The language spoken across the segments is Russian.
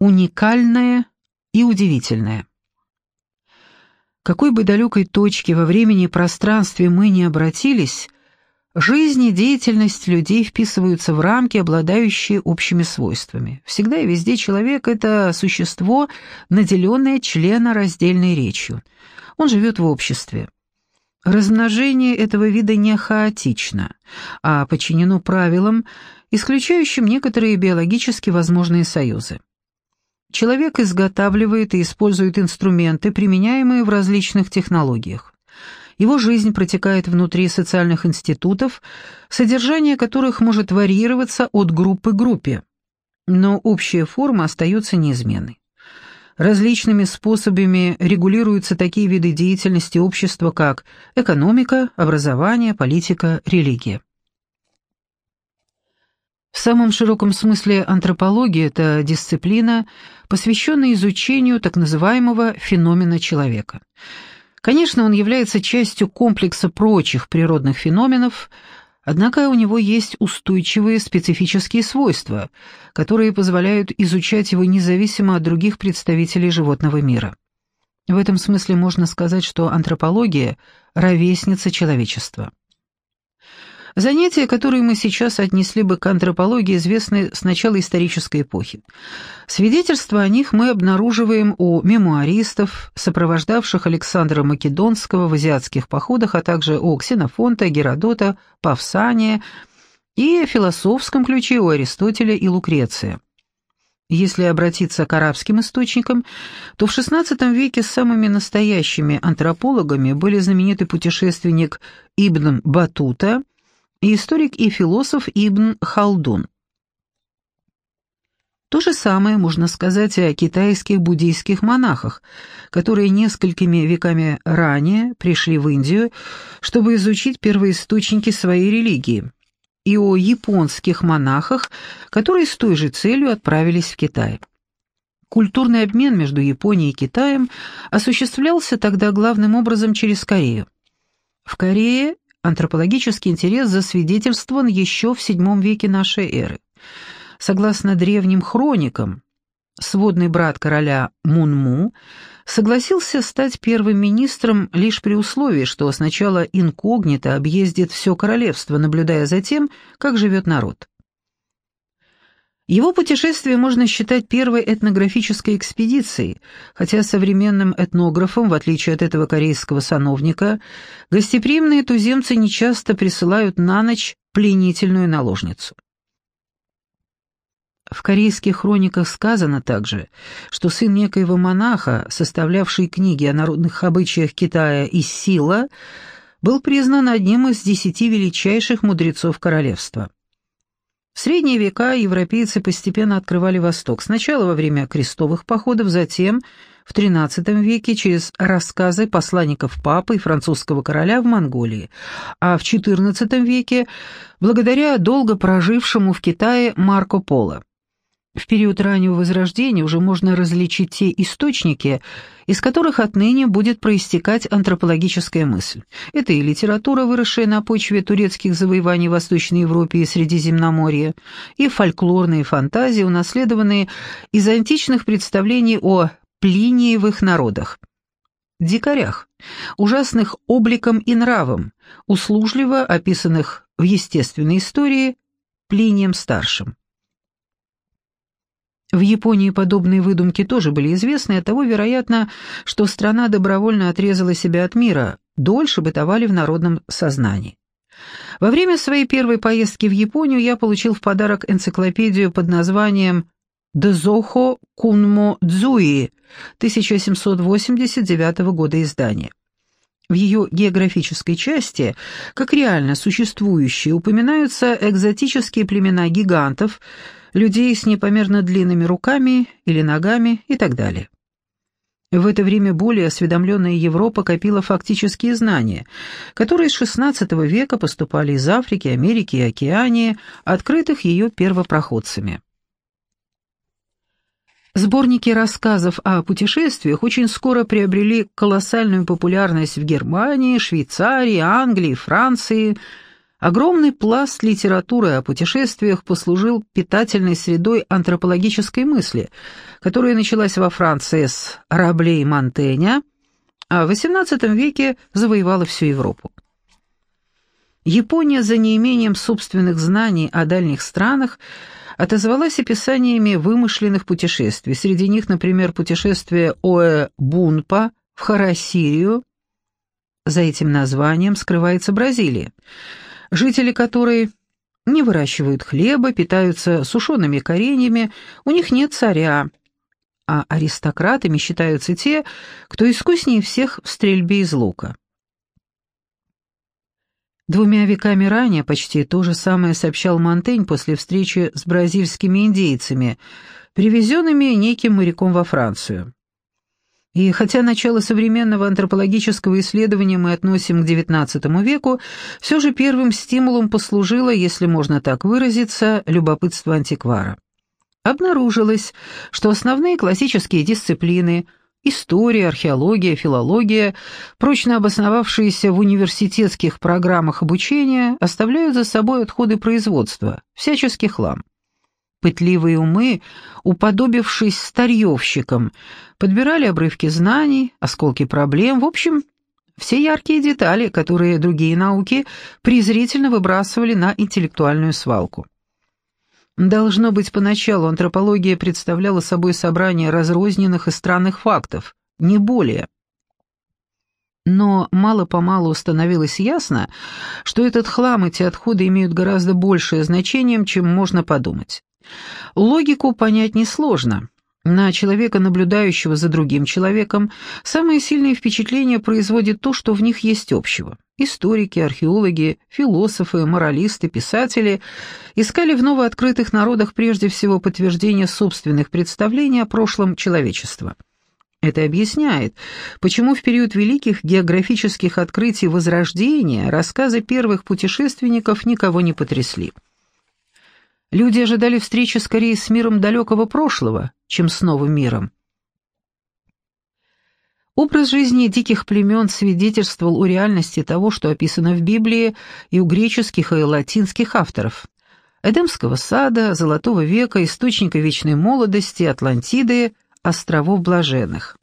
уникальное и удивительное. Какой бы далекой точке во времени и пространстве мы ни обратились, жизнь и деятельность людей вписываются в рамки, обладающие общими свойствами. Всегда и везде человек — это существо, наделенное членораздельной речью. Он живет в обществе. Размножение этого вида не хаотично, а подчинено правилам, исключающим некоторые биологически возможные союзы. Человек изготавливает и использует инструменты, применяемые в различных технологиях. Его жизнь протекает внутри социальных институтов, содержание которых может варьироваться от группы к группе, но общая форма остается неизменной. Различными способами регулируются такие виды деятельности общества, как экономика, образование, политика, религия. В самом широком смысле антропология – это дисциплина, посвященная изучению так называемого феномена человека. Конечно, он является частью комплекса прочих природных феноменов, однако у него есть устойчивые специфические свойства, которые позволяют изучать его независимо от других представителей животного мира. В этом смысле можно сказать, что антропология – ровесница человечества. Занятия, которые мы сейчас отнесли бы к антропологии, известны с начала исторической эпохи. Свидетельства о них мы обнаруживаем у мемуаристов, сопровождавших Александра Македонского в азиатских походах, а также у Ксенофонта, Геродота, Павсания и в философском ключе у Аристотеля и Лукреция. Если обратиться к арабским источникам, то в XVI веке самыми настоящими антропологами были знаменитый путешественник Ибн Батута – историк и философ Ибн Халдун. То же самое можно сказать о китайских буддийских монахах, которые несколькими веками ранее пришли в Индию, чтобы изучить первоисточники своей религии, и о японских монахах, которые с той же целью отправились в Китай. Культурный обмен между Японией и Китаем осуществлялся тогда главным образом через Корею. В Корее антропологический интерес засвидетельствован еще в VII веке нашей эры. Согласно древним хроникам, сводный брат короля Мунму согласился стать первым министром лишь при условии, что сначала инкогнито объездит все королевство, наблюдая за тем, как живет народ. Его путешествие можно считать первой этнографической экспедицией, хотя современным этнографам, в отличие от этого корейского сановника, гостеприимные туземцы нечасто присылают на ночь пленительную наложницу. В корейских хрониках сказано также, что сын некоего монаха, составлявший книги о народных обычаях Китая из Сила, был признан одним из десяти величайших мудрецов королевства. В средние века европейцы постепенно открывали Восток, сначала во время крестовых походов, затем в XIII веке через рассказы посланников папы и французского короля в Монголии, а в XIV веке благодаря долго прожившему в Китае Марко Поло. В период раннего Возрождения уже можно различить те источники, из которых отныне будет проистекать антропологическая мысль. Это и литература, выросшая на почве турецких завоеваний в Восточной Европе и Средиземноморья, и фольклорные фантазии, унаследованные из античных представлений о плиниевых народах. Дикарях, ужасных обликом и нравом, услужливо описанных в естественной истории Плинием Старшим. В Японии подобные выдумки тоже были известны, от того вероятно, что страна добровольно отрезала себя от мира, дольше бытовали в народном сознании. Во время своей первой поездки в Японию я получил в подарок энциклопедию под названием «Дзохо Кунмо Дзуи» 1789 года издания. В ее географической части, как реально существующие, упоминаются экзотические племена гигантов – людей с непомерно длинными руками или ногами и так далее. В это время более осведомленная Европа копила фактические знания, которые с XVI века поступали из Африки, Америки и Океании, открытых ее первопроходцами. Сборники рассказов о путешествиях очень скоро приобрели колоссальную популярность в Германии, Швейцарии, Англии, Франции, Огромный пласт литературы о путешествиях послужил питательной средой антропологической мысли, которая началась во Франции с Рабле и Монтэня, а в XVIII веке завоевала всю Европу. Япония за неимением собственных знаний о дальних странах отозвалась описаниями вымышленных путешествий. Среди них, например, путешествие Оэ Бунпа в Харасирию. За этим названием скрывается Бразилия – жители которой не выращивают хлеба, питаются сушеными кореньями, у них нет царя, а аристократами считаются те, кто искуснее всех в стрельбе из лука. Двумя веками ранее почти то же самое сообщал Монтень после встречи с бразильскими индейцами, привезенными неким моряком во Францию. И хотя начало современного антропологического исследования мы относим к XIX веку, все же первым стимулом послужило, если можно так выразиться, любопытство антиквара. Обнаружилось, что основные классические дисциплины – История, археология, филология, прочно обосновавшиеся в университетских программах обучения, оставляют за собой отходы производства, всяческий хлам. Пытливые умы, уподобившись старьевщикам, подбирали обрывки знаний, осколки проблем, в общем, все яркие детали, которые другие науки презрительно выбрасывали на интеллектуальную свалку. Должно быть, поначалу антропология представляла собой собрание разрозненных и странных фактов, не более. Но мало-помалу становилось ясно, что этот хлам, эти отходы имеют гораздо большее значение, чем можно подумать. Логику понять несложно. На человека, наблюдающего за другим человеком, самое сильное впечатление производит то, что в них есть общего. Историки, археологи, философы, моралисты, писатели искали в новооткрытых народах прежде всего подтверждение собственных представлений о прошлом человечества. Это объясняет, почему в период великих географических открытий Возрождения рассказы первых путешественников никого не потрясли. Люди ожидали встречи скорее с миром далекого прошлого, чем с новым миром. Образ жизни диких племен свидетельствовал о реальности того, что описано в Библии и у греческих и латинских авторов. Эдемского сада, Золотого века, источника вечной молодости, Атлантиды, островов блаженных.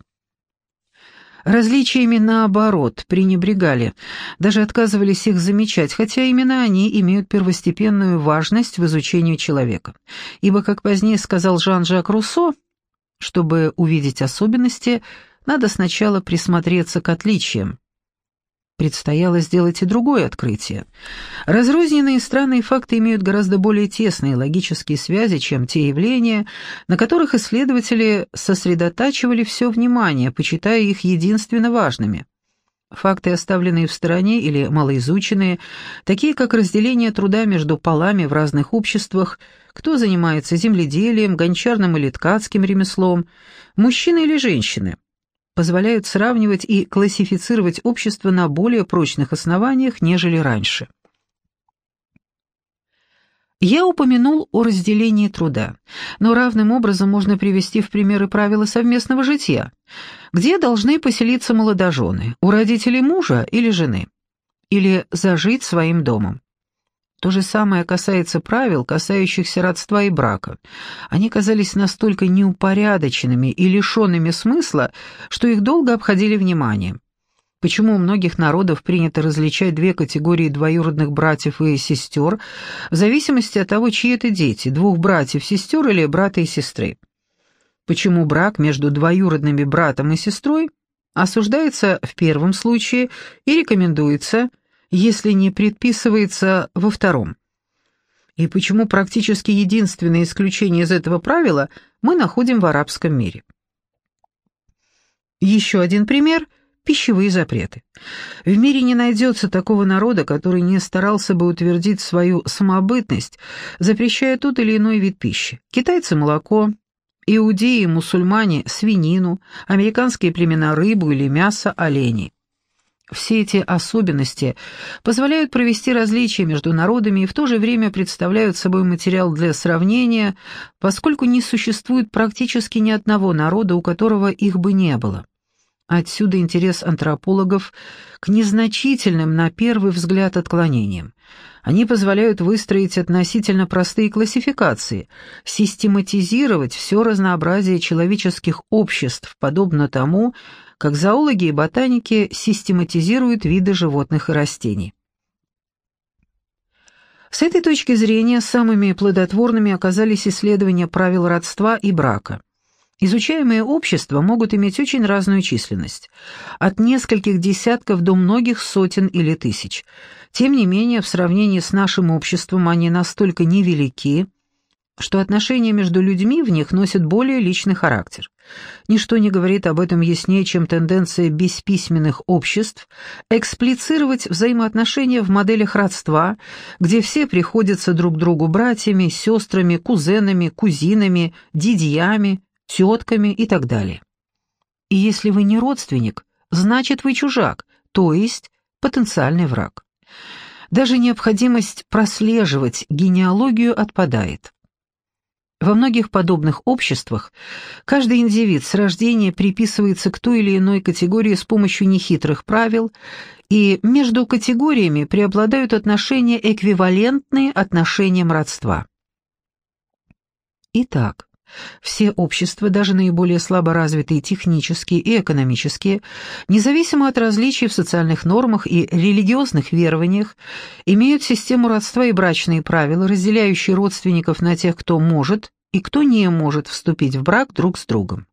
Различиями, наоборот, пренебрегали, даже отказывались их замечать, хотя именно они имеют первостепенную важность в изучении человека. Ибо, как позднее сказал Жан-Жак Руссо, чтобы увидеть особенности, надо сначала присмотреться к отличиям. Предстояло сделать и другое открытие. Разрозненные странные факты имеют гораздо более тесные логические связи, чем те явления, на которых исследователи сосредотачивали все внимание, почитая их единственно важными. Факты, оставленные в стороне или малоизученные, такие как разделение труда между полами в разных обществах, кто занимается земледелием, гончарным или ткацким ремеслом, мужчины или женщины – позволяют сравнивать и классифицировать общество на более прочных основаниях, нежели раньше. Я упомянул о разделении труда, но равным образом можно привести в примеры правила совместного жития, где должны поселиться молодожены, у родителей мужа или жены, или зажить своим домом. То же самое касается правил, касающихся родства и брака. Они казались настолько неупорядоченными и лишенными смысла, что их долго обходили вниманием. Почему у многих народов принято различать две категории двоюродных братьев и сестер в зависимости от того, чьи это дети, двух братьев-сестер или брата и сестры? Почему брак между двоюродными братом и сестрой осуждается в первом случае и рекомендуется – если не предписывается во втором. И почему практически единственное исключение из этого правила мы находим в арабском мире. Еще один пример – пищевые запреты. В мире не найдется такого народа, который не старался бы утвердить свою самобытность, запрещая тот или иной вид пищи. Китайцы – молоко, иудеи мусульмане – свинину, американские племена – рыбу или мясо оленей. Все эти особенности позволяют провести различия между народами и в то же время представляют собой материал для сравнения, поскольку не существует практически ни одного народа, у которого их бы не было. Отсюда интерес антропологов к незначительным на первый взгляд отклонениям. Они позволяют выстроить относительно простые классификации, систематизировать все разнообразие человеческих обществ, подобно тому, как зоологи и ботаники систематизируют виды животных и растений. С этой точки зрения самыми плодотворными оказались исследования правил родства и брака. Изучаемые общества могут иметь очень разную численность, от нескольких десятков до многих сотен или тысяч. Тем не менее, в сравнении с нашим обществом они настолько невелики, что отношения между людьми в них носят более личный характер. Ничто не говорит об этом яснее, чем тенденция бесписьменных обществ эксплицировать взаимоотношения в моделях родства, где все приходятся друг другу братьями, сестрами, кузенами, кузинами, дядьями, тетками и так далее. И если вы не родственник, значит вы чужак, то есть потенциальный враг. Даже необходимость прослеживать генеалогию отпадает. Во многих подобных обществах каждый индивид с рождения приписывается к той или иной категории с помощью нехитрых правил, и между категориями преобладают отношения, эквивалентные отношениям родства. Итак, все общества, даже наиболее слабо развитые технические и экономические, независимо от различий в социальных нормах и религиозных верованиях, имеют систему родства и брачные правила, разделяющие родственников на тех, кто может и кто не может вступить в брак друг с другом.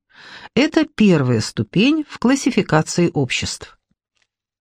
Это первая ступень в классификации обществ.